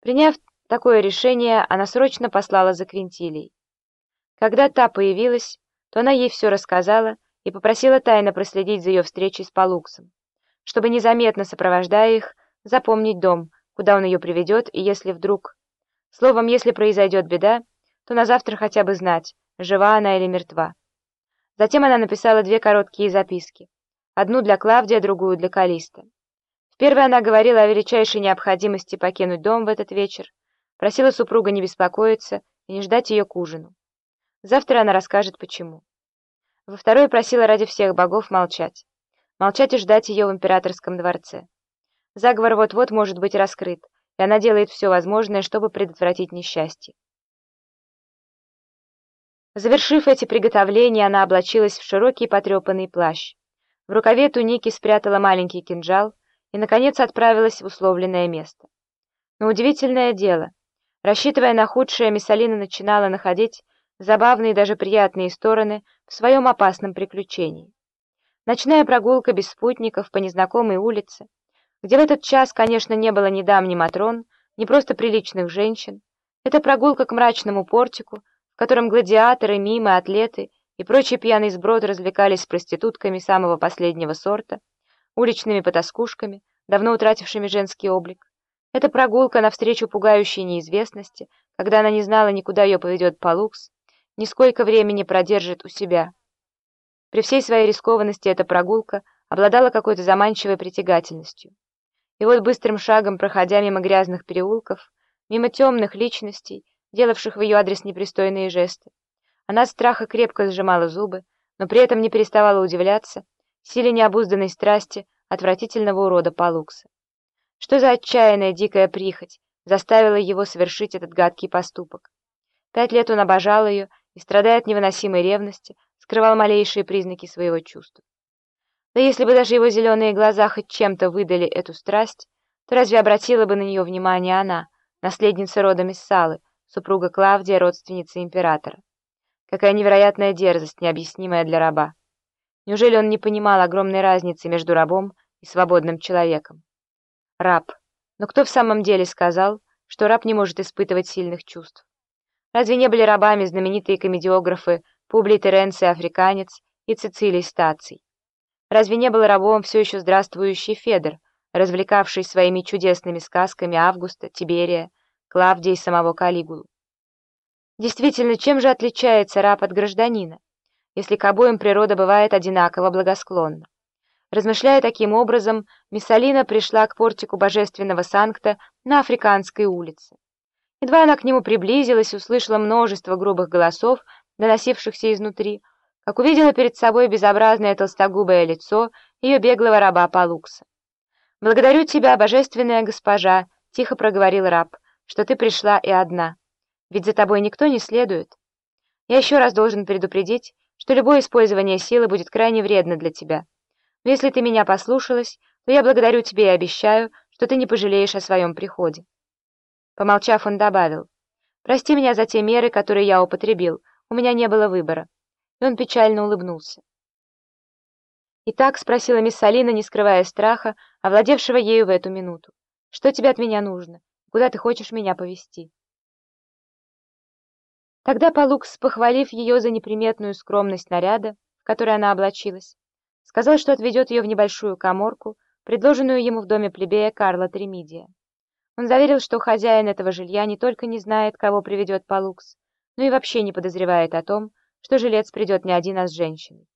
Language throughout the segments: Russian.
Приняв такое решение, она срочно послала за Квинтилией. Когда та появилась, то она ей все рассказала и попросила тайно проследить за ее встречей с Палуксом, чтобы незаметно сопровождая их, запомнить дом, куда он ее приведет, и если вдруг... Словом, если произойдет беда, то на завтра хотя бы знать, жива она или мертва. Затем она написала две короткие записки. Одну для Клавдия, другую для Калиста. Первой она говорила о величайшей необходимости покинуть дом в этот вечер, просила супруга не беспокоиться и не ждать ее к ужину. Завтра она расскажет, почему. Во второй просила ради всех богов молчать. Молчать и ждать ее в императорском дворце. Заговор вот-вот может быть раскрыт, и она делает все возможное, чтобы предотвратить несчастье. Завершив эти приготовления, она облачилась в широкий потрепанный плащ. В рукаве туники спрятала маленький кинжал и, наконец, отправилась в условленное место. Но удивительное дело. Рассчитывая на худшее, Миссалина начинала находить забавные и даже приятные стороны в своем опасном приключении. Ночная прогулка без спутников по незнакомой улице, где в этот час, конечно, не было ни дам, ни матрон, ни просто приличных женщин. Это прогулка к мрачному портику, в котором гладиаторы, мимы, атлеты и прочий пьяный сброд развлекались с проститутками самого последнего сорта, уличными потаскушками, давно утратившими женский облик. Это прогулка навстречу пугающей неизвестности, когда она не знала, никуда ее поведет Палукс, ни сколько времени продержит у себя. При всей своей рискованности эта прогулка обладала какой-то заманчивой притягательностью. И вот быстрым шагом, проходя мимо грязных переулков, мимо темных личностей, делавших в ее адрес непристойные жесты, она от страха крепко сжимала зубы, но при этом не переставала удивляться силе необузданной страсти отвратительного урода Палукса. Что за отчаянная дикая прихоть заставила его совершить этот гадкий поступок? Пять лет он обожал ее и, страдая от невыносимой ревности, скрывал малейшие признаки своего чувства. Да если бы даже его зеленые глаза хоть чем-то выдали эту страсть, то разве обратила бы на нее внимание она, наследница рода Мессалы, супруга Клавдия, родственница императора? Какая невероятная дерзость, необъяснимая для раба. Неужели он не понимал огромной разницы между рабом и свободным человеком? Раб. Но кто в самом деле сказал, что раб не может испытывать сильных чувств? Разве не были рабами знаменитые комедиографы Публий Теренций Африканец и Цицилий Стаций? Разве не был рабом все еще здравствующий Федор, развлекавший своими чудесными сказками Августа, Тиберия, Клавдия и самого Калигулу? Действительно, чем же отличается раб от гражданина, если к обоим природа бывает одинаково благосклонна? Размышляя таким образом, Миссалина пришла к портику Божественного Санкта на Африканской улице. Едва она к нему приблизилась, услышала множество грубых голосов, доносившихся изнутри, как увидела перед собой безобразное толстогубое лицо ее беглого раба Палукса. «Благодарю тебя, божественная госпожа», — тихо проговорил раб, — «что ты пришла и одна. Ведь за тобой никто не следует. Я еще раз должен предупредить, что любое использование силы будет крайне вредно для тебя. Но если ты меня послушалась, то я благодарю тебя и обещаю, что ты не пожалеешь о своем приходе». Помолчав, он добавил, «Прости меня за те меры, которые я употребил, у меня не было выбора». И он печально улыбнулся. «Итак», — спросила мисс Алина, не скрывая страха, овладевшего ею в эту минуту, «что тебе от меня нужно? Куда ты хочешь меня повести? Тогда Палукс, похвалив ее за неприметную скромность наряда, в которой она облачилась, сказал, что отведет ее в небольшую коморку, предложенную ему в доме плебея Карла Тремидия. Он заверил, что хозяин этого жилья не только не знает, кого приведет Палукс, но и вообще не подозревает о том, что жилец придет не один, а с женщиной.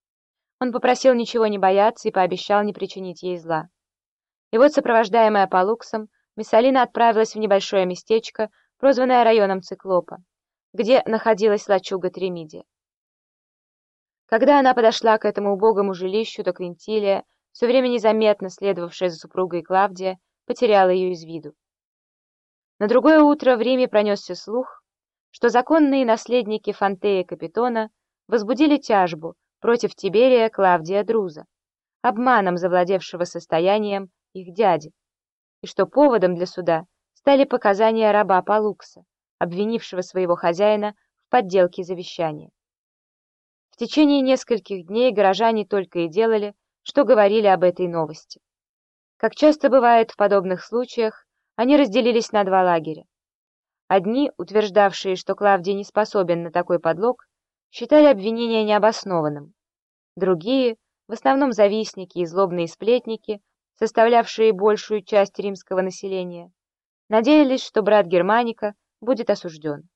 Он попросил ничего не бояться и пообещал не причинить ей зла. И вот, сопровождаемая Палуксом, Миссалина отправилась в небольшое местечко, прозванное районом Циклопа, где находилась лачуга Тремидия. Когда она подошла к этому убогому жилищу, то Квинтилия, все время незаметно следовавшая за супругой Клавдия, потеряла ее из виду. На другое утро в Риме пронесся слух, что законные наследники Фантея Капитона возбудили тяжбу против Тиберия Клавдия Друза, обманом завладевшего состоянием их дяди, и что поводом для суда стали показания раба Палукса, обвинившего своего хозяина в подделке завещания. В течение нескольких дней горожане только и делали, что говорили об этой новости. Как часто бывает в подобных случаях, они разделились на два лагеря. Одни, утверждавшие, что Клавдий не способен на такой подлог, считали обвинение необоснованным. Другие, в основном завистники и злобные сплетники, составлявшие большую часть римского населения, надеялись, что брат Германика будет осужден.